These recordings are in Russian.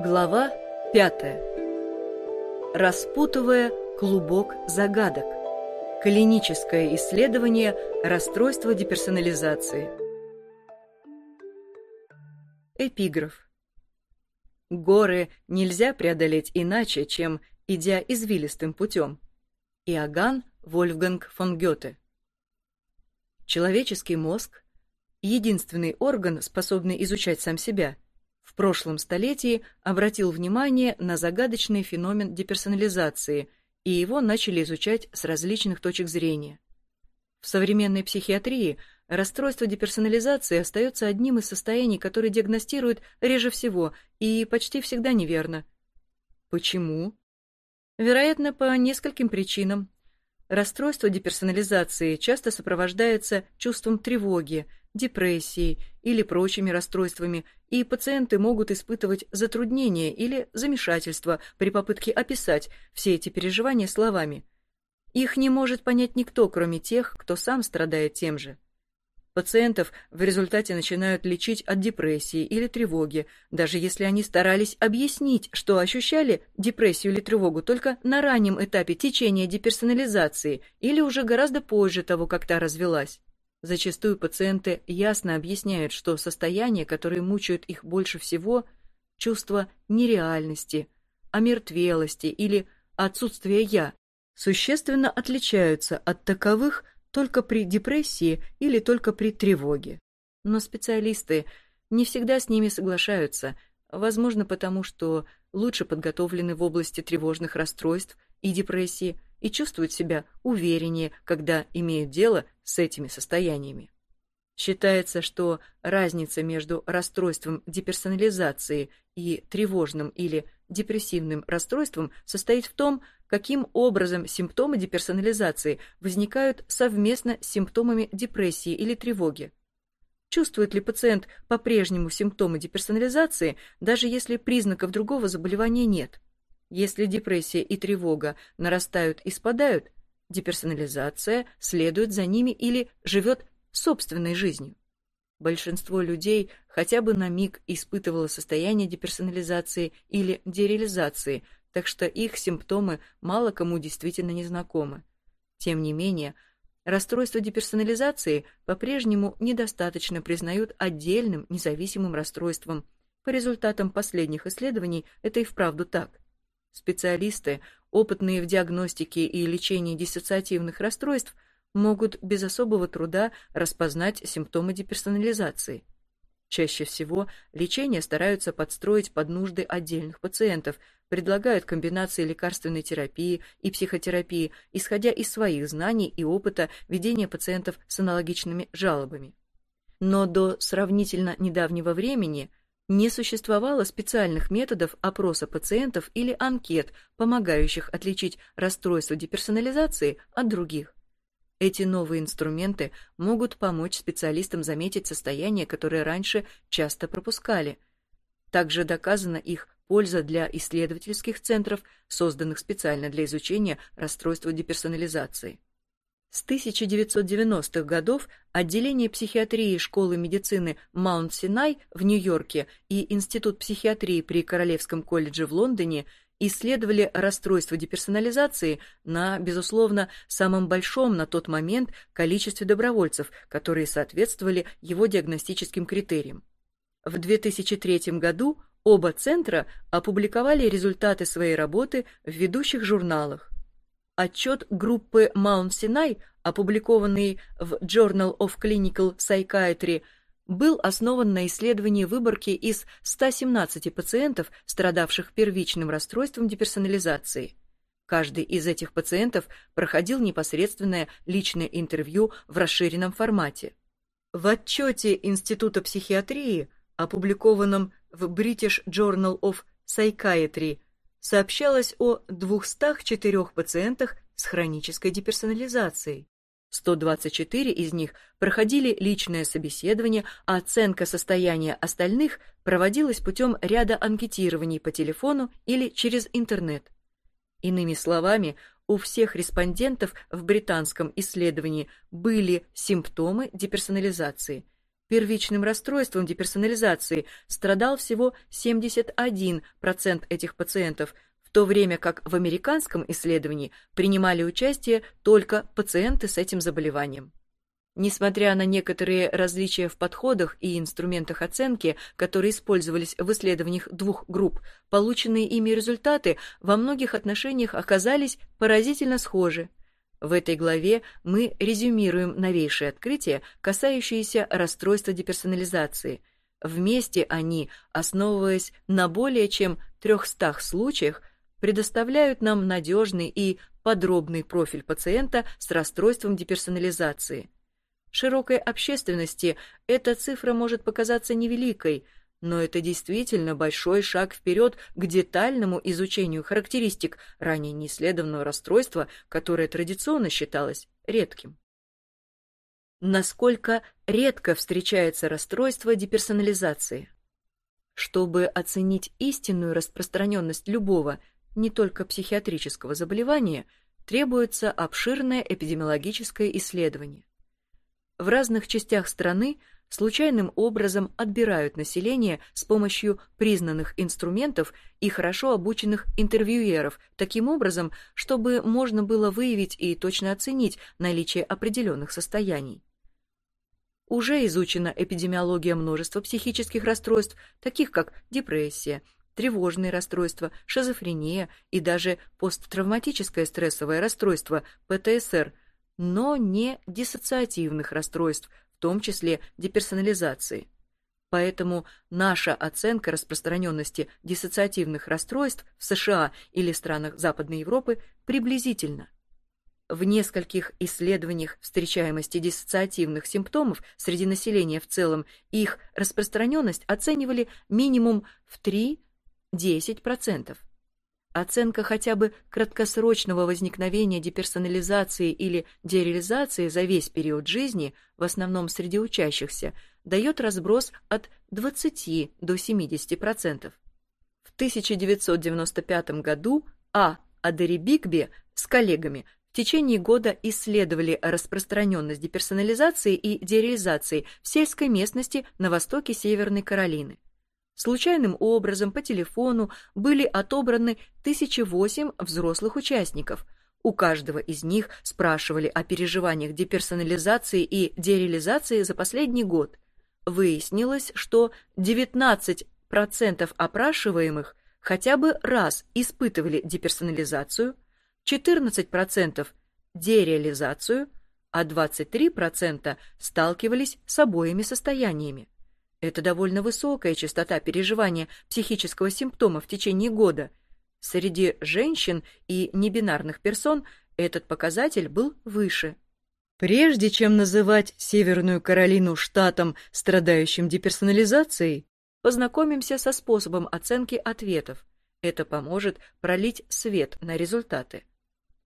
Глава 5. Распутывая клубок загадок. Клиническое исследование расстройства деперсонализации. Эпиграф. Горы нельзя преодолеть иначе, чем идя извилистым путем. Иоганн Вольфганг фон Гёте. Человеческий мозг – единственный орган, способный изучать сам себя – в прошлом столетии обратил внимание на загадочный феномен деперсонализации, и его начали изучать с различных точек зрения. В современной психиатрии расстройство деперсонализации остается одним из состояний, которые диагностируют реже всего и почти всегда неверно. Почему? Вероятно, по нескольким причинам. Расстройство деперсонализации часто сопровождается чувством тревоги, депрессией или прочими расстройствами, и пациенты могут испытывать затруднения или замешательство при попытке описать все эти переживания словами. Их не может понять никто, кроме тех, кто сам страдает тем же. Пациентов в результате начинают лечить от депрессии или тревоги, даже если они старались объяснить, что ощущали депрессию или тревогу только на раннем этапе течения деперсонализации или уже гораздо позже того, как та развелась. Зачастую пациенты ясно объясняют, что состояния, которые мучают их больше всего, чувство нереальности, омертвелости или отсутствия «я», существенно отличаются от таковых, только при депрессии или только при тревоге. Но специалисты не всегда с ними соглашаются, возможно потому, что лучше подготовлены в области тревожных расстройств и депрессии и чувствуют себя увереннее, когда имеют дело с этими состояниями. Считается, что разница между расстройством деперсонализации и тревожным или депрессивным расстройством состоит в том, каким образом симптомы деперсонализации возникают совместно с симптомами депрессии или тревоги. Чувствует ли пациент по-прежнему симптомы деперсонализации, даже если признаков другого заболевания нет? Если депрессия и тревога нарастают и спадают, деперсонализация следует за ними или живет собственной жизнью. Большинство людей хотя бы на миг испытывало состояние деперсонализации или дереализации, так что их симптомы мало кому действительно не знакомы. Тем не менее, расстройство деперсонализации по-прежнему недостаточно признают отдельным независимым расстройством. По результатам последних исследований это и вправду так. Специалисты, опытные в диагностике и лечении диссоциативных расстройств, могут без особого труда распознать симптомы деперсонализации. Чаще всего лечение стараются подстроить под нужды отдельных пациентов, предлагают комбинации лекарственной терапии и психотерапии, исходя из своих знаний и опыта ведения пациентов с аналогичными жалобами. Но до сравнительно недавнего времени не существовало специальных методов опроса пациентов или анкет, помогающих отличить расстройство деперсонализации от других. Эти новые инструменты могут помочь специалистам заметить состояния, которые раньше часто пропускали. Также доказана их польза для исследовательских центров, созданных специально для изучения расстройства деперсонализации. С 1990-х годов отделение психиатрии школы медицины Маунт-Синай в Нью-Йорке и Институт психиатрии при Королевском колледже в Лондоне исследовали расстройство деперсонализации на, безусловно, самом большом на тот момент количестве добровольцев, которые соответствовали его диагностическим критериям. В 2003 году оба центра опубликовали результаты своей работы в ведущих журналах Отчет группы Sinai, опубликованный в Journal of Clinical Psychiatry, был основан на исследовании выборки из 117 пациентов, страдавших первичным расстройством деперсонализации. Каждый из этих пациентов проходил непосредственное личное интервью в расширенном формате. В отчете Института психиатрии, опубликованном в British Journal of Psychiatry сообщалось о 204 пациентах с хронической деперсонализацией. 124 из них проходили личное собеседование, а оценка состояния остальных проводилась путем ряда анкетирований по телефону или через интернет. Иными словами, у всех респондентов в британском исследовании были симптомы деперсонализации. Первичным расстройством деперсонализации страдал всего 71% этих пациентов, в то время как в американском исследовании принимали участие только пациенты с этим заболеванием. Несмотря на некоторые различия в подходах и инструментах оценки, которые использовались в исследованиях двух групп, полученные ими результаты во многих отношениях оказались поразительно схожи. В этой главе мы резюмируем новейшие открытия, касающиеся расстройства деперсонализации. Вместе они, основываясь на более чем 300 случаях, предоставляют нам надежный и подробный профиль пациента с расстройством деперсонализации. Широкой общественности эта цифра может показаться невеликой – но это действительно большой шаг вперед к детальному изучению характеристик ранее неисследованного расстройства, которое традиционно считалось редким. Насколько редко встречается расстройство деперсонализации? Чтобы оценить истинную распространенность любого, не только психиатрического заболевания, требуется обширное эпидемиологическое исследование. В разных частях страны случайным образом отбирают население с помощью признанных инструментов и хорошо обученных интервьюеров, таким образом, чтобы можно было выявить и точно оценить наличие определенных состояний. Уже изучена эпидемиология множества психических расстройств, таких как депрессия, тревожные расстройства, шизофрения и даже посттравматическое стрессовое расстройство, ПТСР, но не диссоциативных расстройств, в том числе деперсонализации. Поэтому наша оценка распространенности диссоциативных расстройств в США или странах Западной Европы приблизительна. В нескольких исследованиях встречаемости диссоциативных симптомов среди населения в целом их распространенность оценивали минимум в 3-10%. Оценка хотя бы краткосрочного возникновения деперсонализации или дереализации за весь период жизни, в основном среди учащихся, дает разброс от 20 до 70%. В 1995 году А. Адери Бигби с коллегами в течение года исследовали распространенность деперсонализации и дереализации в сельской местности на востоке Северной Каролины. Случайным образом по телефону были отобраны 1008 взрослых участников. У каждого из них спрашивали о переживаниях деперсонализации и дереализации за последний год. Выяснилось, что 19% опрашиваемых хотя бы раз испытывали деперсонализацию, 14% дереализацию, а 23% сталкивались с обоими состояниями. Это довольно высокая частота переживания психического симптома в течение года. Среди женщин и небинарных персон этот показатель был выше. Прежде чем называть Северную Каролину штатом, страдающим деперсонализацией, познакомимся со способом оценки ответов. Это поможет пролить свет на результаты.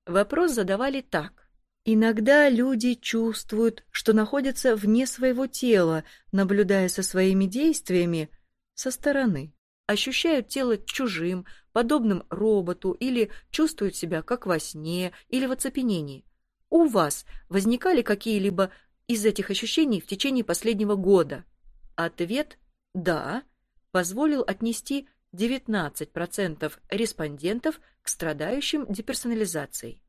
Вопрос задавали так. Иногда люди чувствуют, что находятся вне своего тела, наблюдая со своими действиями со стороны. Ощущают тело чужим, подобным роботу, или чувствуют себя как во сне, или в оцепенении. У вас возникали какие-либо из этих ощущений в течение последнего года? Ответ «да» позволил отнести 19% респондентов к страдающим деперсонализацией.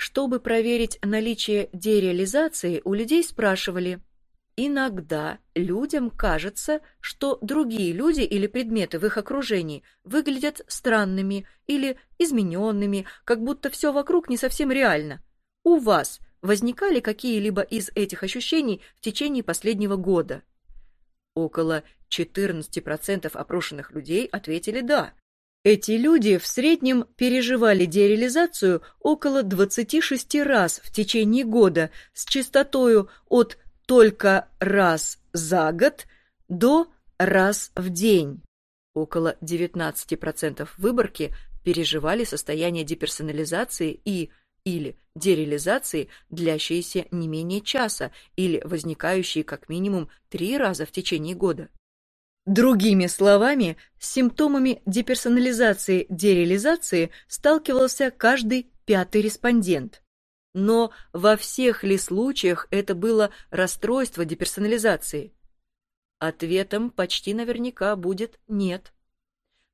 Чтобы проверить наличие дереализации, у людей спрашивали. Иногда людям кажется, что другие люди или предметы в их окружении выглядят странными или измененными, как будто все вокруг не совсем реально. У вас возникали какие-либо из этих ощущений в течение последнего года? Около 14% опрошенных людей ответили «да», эти люди в среднем переживали дереализацию около 26 раз в течение года с частотою от только раз за год до раз в день. Около 19% выборки переживали состояние деперсонализации и или дереализации, длящиеся не менее часа или возникающие как минимум три раза в течение года. Другими словами, с симптомами деперсонализации дереализации сталкивался каждый пятый респондент. Но во всех ли случаях это было расстройство деперсонализации? Ответом почти наверняка будет «нет».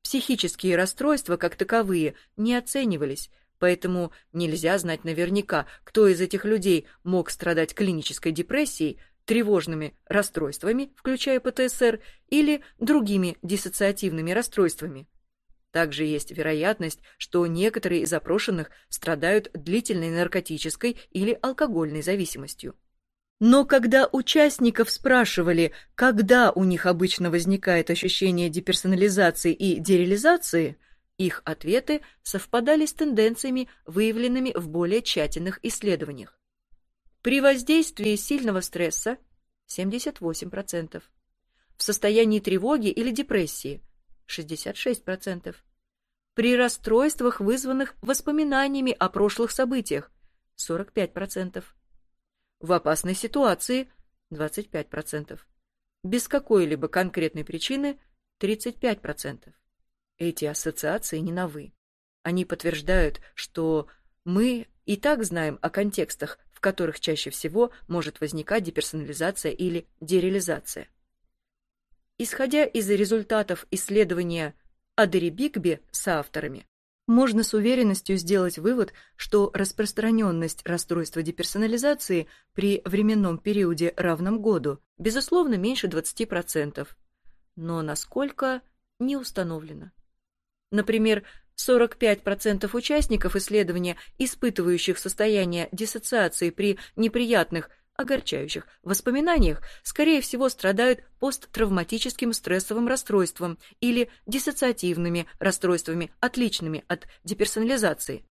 Психические расстройства, как таковые, не оценивались, поэтому нельзя знать наверняка, кто из этих людей мог страдать клинической депрессией, тревожными расстройствами, включая ПТСР, или другими диссоциативными расстройствами. Также есть вероятность, что некоторые из запрошенных страдают длительной наркотической или алкогольной зависимостью. Но когда участников спрашивали, когда у них обычно возникает ощущение деперсонализации и дереализации, их ответы совпадали с тенденциями, выявленными в более тщательных исследованиях. При воздействии сильного стресса 78%, в состоянии тревоги или депрессии 66%, при расстройствах, вызванных воспоминаниями о прошлых событиях 45%, в опасной ситуации 25%, без какой-либо конкретной причины 35%. Эти ассоциации не новы. Они подтверждают, что мы и так знаем о контекстах, в которых чаще всего может возникать деперсонализация или дереализация. Исходя из результатов исследования Адери Бигби с авторами, можно с уверенностью сделать вывод, что распространенность расстройства деперсонализации при временном периоде равном году, безусловно, меньше 20%, но насколько не установлено. Например, 45% участников исследования, испытывающих состояние диссоциации при неприятных огорчающих воспоминаниях, скорее всего, страдают посттравматическим стрессовым расстройством или диссоциативными расстройствами, отличными от деперсонализации.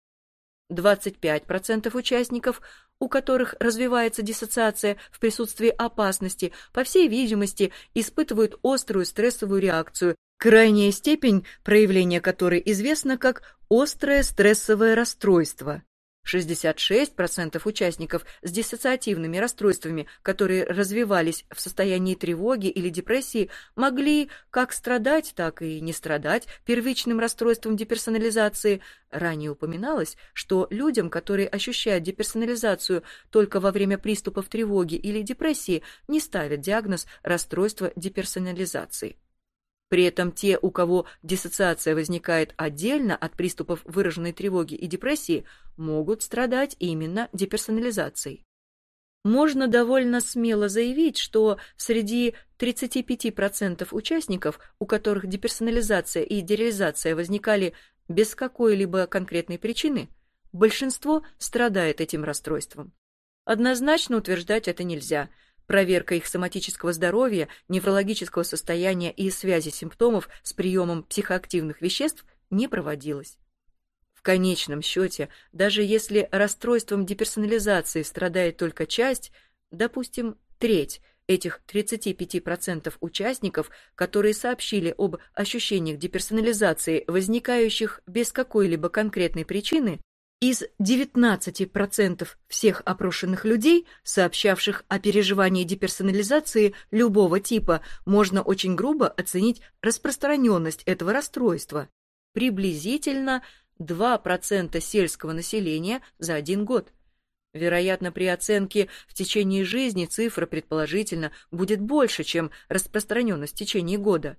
25% участников, у которых развивается диссоциация в присутствии опасности, по всей видимости, испытывают острую стрессовую реакцию, крайняя степень проявления которой известна как острое стрессовое расстройство. 66% участников с диссоциативными расстройствами, которые развивались в состоянии тревоги или депрессии, могли как страдать, так и не страдать первичным расстройством деперсонализации. Ранее упоминалось, что людям, которые ощущают деперсонализацию только во время приступов тревоги или депрессии, не ставят диагноз расстройства деперсонализации. При этом те, у кого диссоциация возникает отдельно от приступов выраженной тревоги и депрессии, могут страдать именно деперсонализацией. Можно довольно смело заявить, что среди 35% участников, у которых деперсонализация и дереализация возникали без какой-либо конкретной причины, большинство страдает этим расстройством. Однозначно утверждать это нельзя – Проверка их соматического здоровья, неврологического состояния и связи симптомов с приемом психоактивных веществ не проводилась. В конечном счете, даже если расстройством деперсонализации страдает только часть, допустим, треть этих 35% участников, которые сообщили об ощущениях деперсонализации, возникающих без какой-либо конкретной причины, из 19% всех опрошенных людей, сообщавших о переживании деперсонализации любого типа, можно очень грубо оценить распространенность этого расстройства. Приблизительно 2% сельского населения за один год. Вероятно, при оценке в течение жизни цифра, предположительно, будет больше, чем распространенность в течение года.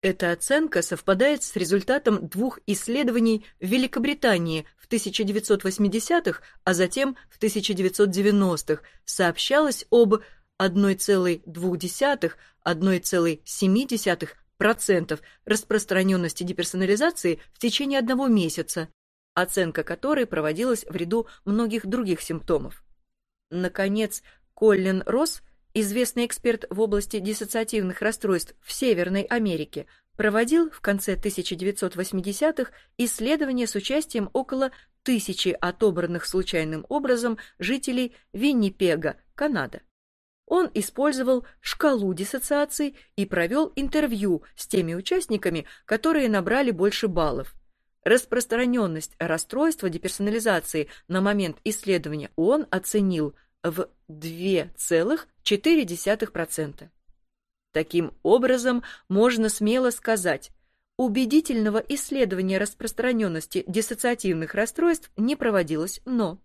Эта оценка совпадает с результатом двух исследований в Великобритании в 1980-х, а затем в 1990-х. Сообщалось об 1,2-1,7% распространенности деперсонализации в течение одного месяца, оценка которой проводилась в ряду многих других симптомов. Наконец, Коллин Росс известный эксперт в области диссоциативных расстройств в Северной Америке, проводил в конце 1980-х исследования с участием около тысячи отобранных случайным образом жителей Виннипега, Канада. Он использовал шкалу диссоциаций и провел интервью с теми участниками, которые набрали больше баллов. Распространенность расстройства деперсонализации на момент исследования он оценил в 2,4%. Таким образом, можно смело сказать, убедительного исследования распространенности диссоциативных расстройств не проводилось, но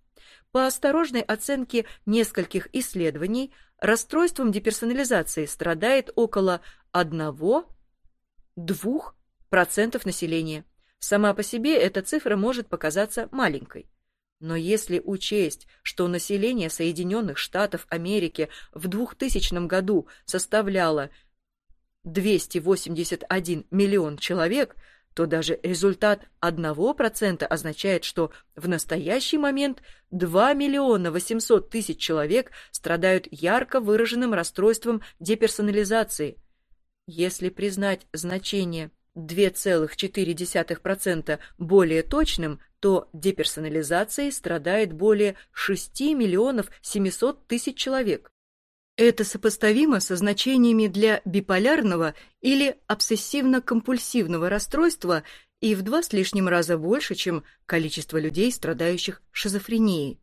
по осторожной оценке нескольких исследований расстройством деперсонализации страдает около 1-2% населения. Сама по себе эта цифра может показаться маленькой. Но если учесть, что население Соединенных Штатов Америки в 2000 году составляло 281 миллион человек, то даже результат 1% означает, что в настоящий момент 2 миллиона 800 тысяч человек страдают ярко выраженным расстройством деперсонализации. Если признать значение 2,4% более точным, то деперсонализацией страдает более 6 миллионов 700 тысяч человек. Это сопоставимо со значениями для биполярного или обсессивно-компульсивного расстройства и в два с лишним раза больше, чем количество людей, страдающих шизофренией.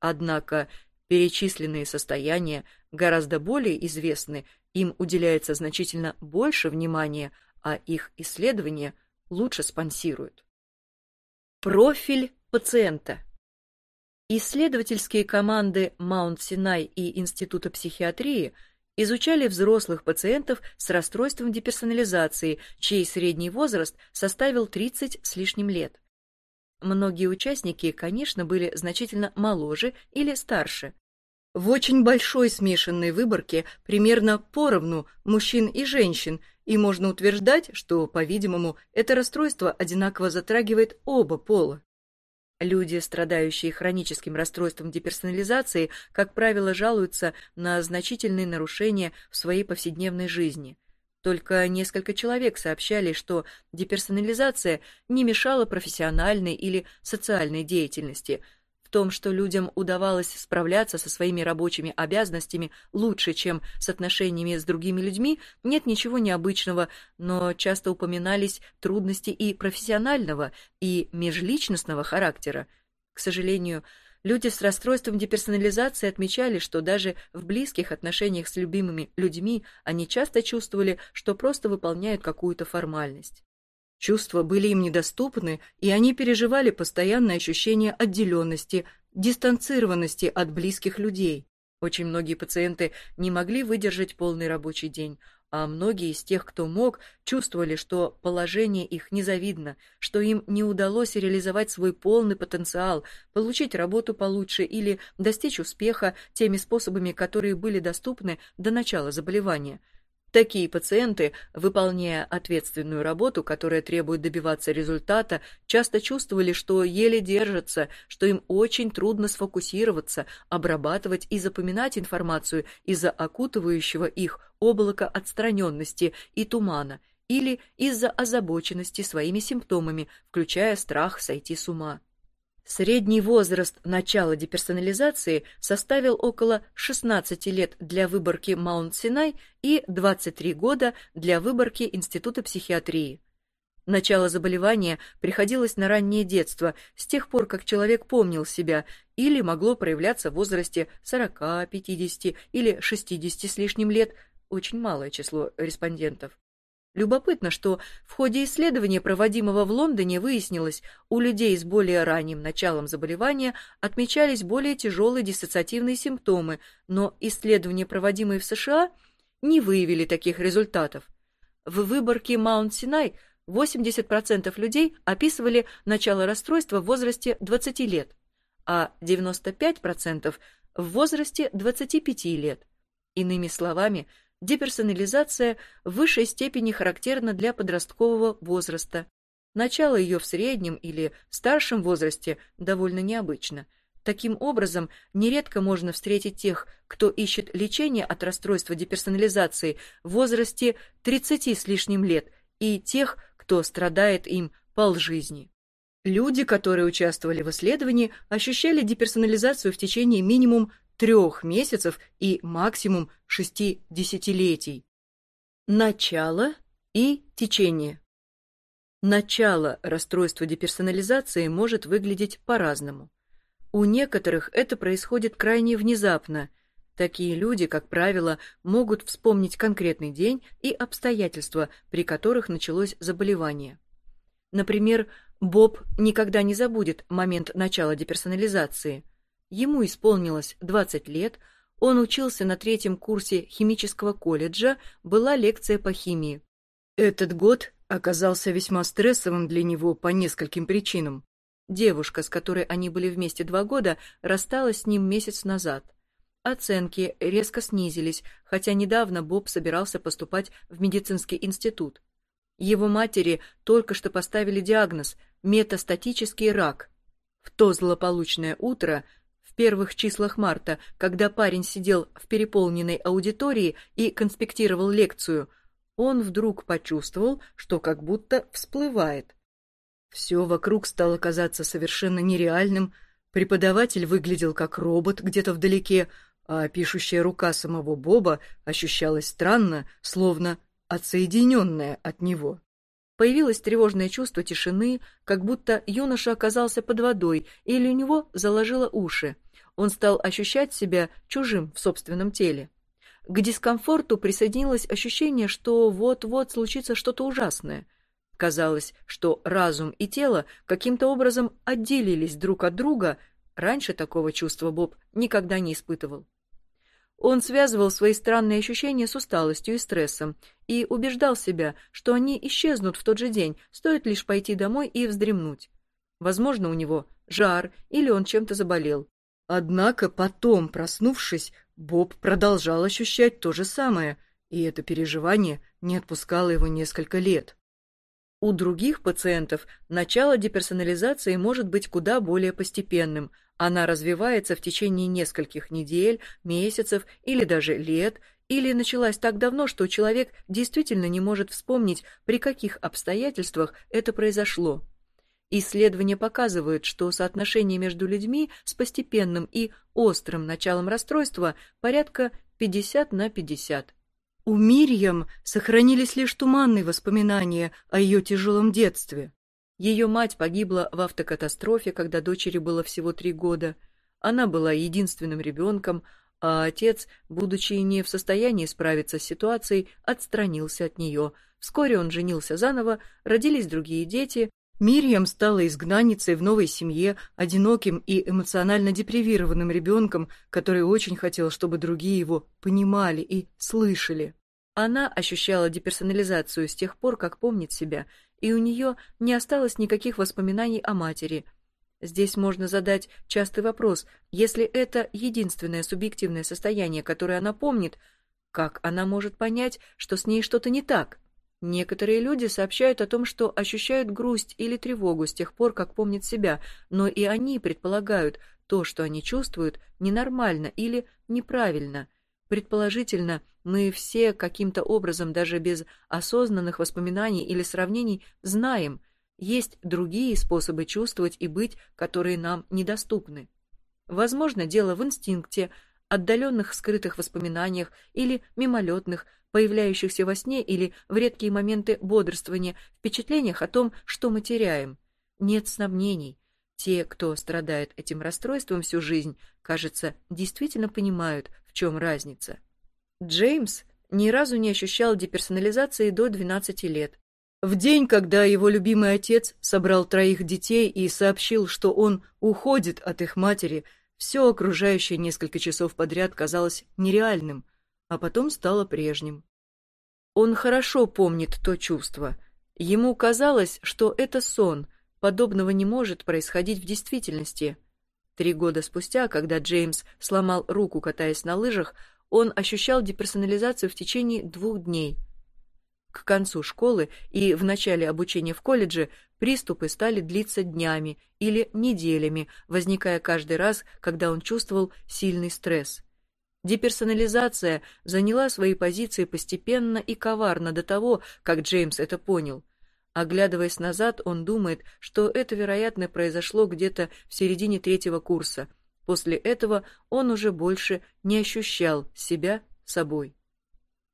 Однако перечисленные состояния гораздо более известны, им уделяется значительно больше внимания, а их исследования лучше спонсируют. Профиль пациента Исследовательские команды Маунт-Синай и Института психиатрии изучали взрослых пациентов с расстройством деперсонализации, чей средний возраст составил 30 с лишним лет. Многие участники, конечно, были значительно моложе или старше. В очень большой смешанной выборке примерно поровну мужчин и женщин, и можно утверждать, что, по-видимому, это расстройство одинаково затрагивает оба пола. Люди, страдающие хроническим расстройством деперсонализации, как правило, жалуются на значительные нарушения в своей повседневной жизни. Только несколько человек сообщали, что деперсонализация не мешала профессиональной или социальной деятельности – том, что людям удавалось справляться со своими рабочими обязанностями лучше, чем с отношениями с другими людьми, нет ничего необычного, но часто упоминались трудности и профессионального, и межличностного характера. К сожалению, люди с расстройством деперсонализации отмечали, что даже в близких отношениях с любимыми людьми они часто чувствовали, что просто выполняют какую-то формальность. Чувства были им недоступны, и они переживали постоянное ощущение отделенности, дистанцированности от близких людей. Очень многие пациенты не могли выдержать полный рабочий день, а многие из тех, кто мог, чувствовали, что положение их незавидно, что им не удалось реализовать свой полный потенциал, получить работу получше или достичь успеха теми способами, которые были доступны до начала заболевания – Такие пациенты, выполняя ответственную работу, которая требует добиваться результата, часто чувствовали, что еле держатся, что им очень трудно сфокусироваться, обрабатывать и запоминать информацию из-за окутывающего их облака отстраненности и тумана или из-за озабоченности своими симптомами, включая страх сойти с ума. Средний возраст начала деперсонализации составил около 16 лет для выборки Маунт-Синай и 23 года для выборки Института психиатрии. Начало заболевания приходилось на раннее детство, с тех пор, как человек помнил себя, или могло проявляться в возрасте 40, 50 или 60 с лишним лет, очень малое число респондентов. Любопытно, что в ходе исследования, проводимого в Лондоне, выяснилось, у людей с более ранним началом заболевания отмечались более тяжелые диссоциативные симптомы, но исследования, проводимые в США, не выявили таких результатов. В выборке Маунт-Синай 80% людей описывали начало расстройства в возрасте 20 лет, а 95% в возрасте 25 лет. Иными словами, Деперсонализация в высшей степени характерна для подросткового возраста. Начало ее в среднем или старшем возрасте довольно необычно. Таким образом, нередко можно встретить тех, кто ищет лечение от расстройства деперсонализации в возрасте 30 с лишним лет, и тех, кто страдает им полжизни. Люди, которые участвовали в исследовании, ощущали деперсонализацию в течение минимум трех месяцев и максимум шести десятилетий. Начало и течение. Начало расстройства деперсонализации может выглядеть по-разному. У некоторых это происходит крайне внезапно. Такие люди, как правило, могут вспомнить конкретный день и обстоятельства, при которых началось заболевание. Например, Боб никогда не забудет момент начала деперсонализации – Ему исполнилось 20 лет, Он учился на третьем курсе химического колледжа, была лекция по химии. Этот год оказался весьма стрессовым для него по нескольким причинам. Девушка, с которой они были вместе два года, рассталась с ним месяц назад. Оценки резко снизились, хотя недавно Боб собирался поступать в медицинский институт. Его матери только что поставили диагноз – метастатический рак. В то злополучное утро – в первых числах марта, когда парень сидел в переполненной аудитории и конспектировал лекцию, он вдруг почувствовал, что как будто всплывает. Все вокруг стало казаться совершенно нереальным, преподаватель выглядел как робот где-то вдалеке, а пишущая рука самого Боба ощущалась странно, словно отсоединенная от него. Появилось тревожное чувство тишины, как будто юноша оказался под водой или у него заложило уши. Он стал ощущать себя чужим в собственном теле. К дискомфорту присоединилось ощущение, что вот-вот случится что-то ужасное. Казалось, что разум и тело каким-то образом отделились друг от друга. Раньше такого чувства Боб никогда не испытывал. Он связывал свои странные ощущения с усталостью и стрессом и убеждал себя, что они исчезнут в тот же день, стоит лишь пойти домой и вздремнуть. Возможно, у него жар или он чем-то заболел. Однако потом, проснувшись, Боб продолжал ощущать то же самое, и это переживание не отпускало его несколько лет. У других пациентов начало деперсонализации может быть куда более постепенным, она развивается в течение нескольких недель, месяцев или даже лет, или началась так давно, что человек действительно не может вспомнить, при каких обстоятельствах это произошло. Исследования показывают, что соотношение между людьми с постепенным и острым началом расстройства порядка 50 на 50. У Мирьям сохранились лишь туманные воспоминания о ее тяжелом детстве. Ее мать погибла в автокатастрофе, когда дочери было всего три года. Она была единственным ребенком, а отец, будучи не в состоянии справиться с ситуацией, отстранился от нее. Вскоре он женился заново, родились другие дети. Мирьям стала изгнанницей в новой семье, одиноким и эмоционально депривированным ребенком, который очень хотел, чтобы другие его понимали и слышали. Она ощущала деперсонализацию с тех пор, как помнит себя, и у нее не осталось никаких воспоминаний о матери. Здесь можно задать частый вопрос, если это единственное субъективное состояние, которое она помнит, как она может понять, что с ней что-то не так? Некоторые люди сообщают о том, что ощущают грусть или тревогу с тех пор, как помнят себя, но и они предполагают, то, что они чувствуют, ненормально или неправильно. Предположительно, мы все каким-то образом, даже без осознанных воспоминаний или сравнений, знаем, есть другие способы чувствовать и быть, которые нам недоступны. Возможно, дело в инстинкте, отдаленных скрытых воспоминаниях или мимолетных, появляющихся во сне или в редкие моменты бодрствования, впечатлениях о том, что мы теряем. Нет сомнений. Те, кто страдает этим расстройством всю жизнь, кажется, действительно понимают, в чем разница. Джеймс ни разу не ощущал деперсонализации до 12 лет. В день, когда его любимый отец собрал троих детей и сообщил, что он уходит от их матери, все окружающее несколько часов подряд казалось нереальным, а потом стало прежним. Он хорошо помнит то чувство. Ему казалось, что это сон, подобного не может происходить в действительности. Три года спустя, когда Джеймс сломал руку, катаясь на лыжах, он ощущал деперсонализацию в течение двух дней. К концу школы и в начале обучения в колледже приступы стали длиться днями или неделями, возникая каждый раз, когда он чувствовал сильный стресс. Деперсонализация заняла свои позиции постепенно и коварно до того, как Джеймс это понял. Оглядываясь назад, он думает, что это, вероятно, произошло где-то в середине третьего курса – После этого он уже больше не ощущал себя собой.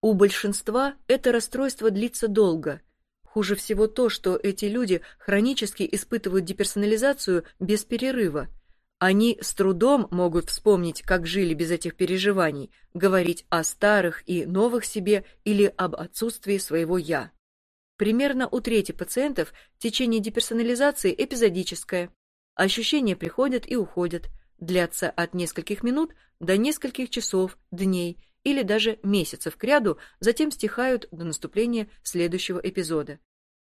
У большинства это расстройство длится долго. Хуже всего то, что эти люди хронически испытывают деперсонализацию без перерыва. Они с трудом могут вспомнить, как жили без этих переживаний, говорить о старых и новых себе или об отсутствии своего «я». Примерно у трети пациентов течение деперсонализации эпизодическое. Ощущения приходят и уходят, длятся от нескольких минут до нескольких часов, дней или даже месяцев кряду, затем стихают до наступления следующего эпизода.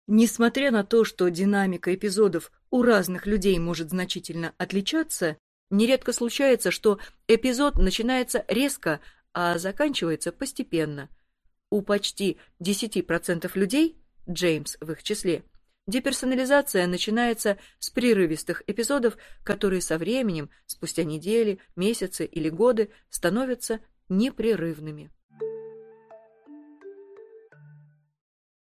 Несмотря на то, что динамика эпизодов у разных людей может значительно отличаться, нередко случается, что эпизод начинается резко, а заканчивается постепенно. У почти 10% людей, Джеймс в их числе, Деперсонализация начинается с прерывистых эпизодов, которые со временем, спустя недели, месяцы или годы, становятся непрерывными.